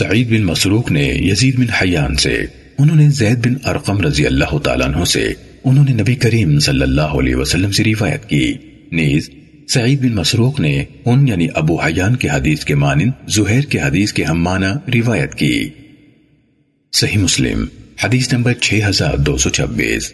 سعید بن مسروق نے یزید بن حیان سے، انہوں نے زید بن ارقم رضی اللہ تعالیٰ عنہ سے انہوں نے نبی کریم صلی اللہ علیہ وسلم سے روایت کی۔ نیز، سعید بن مسروق نے ان یعنی ابو حیان کے حدیث کے مانند زہیر کے حدیث کے ہم معنی روایت کی۔ صحیح مسلم، حدیث نمبر 6226